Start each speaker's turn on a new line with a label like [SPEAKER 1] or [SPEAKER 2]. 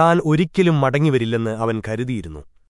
[SPEAKER 1] താൻ ഒരിക്കലും മടങ്ങിവരില്ലെന്ന് അവൻ കരുതിയിരുന്നു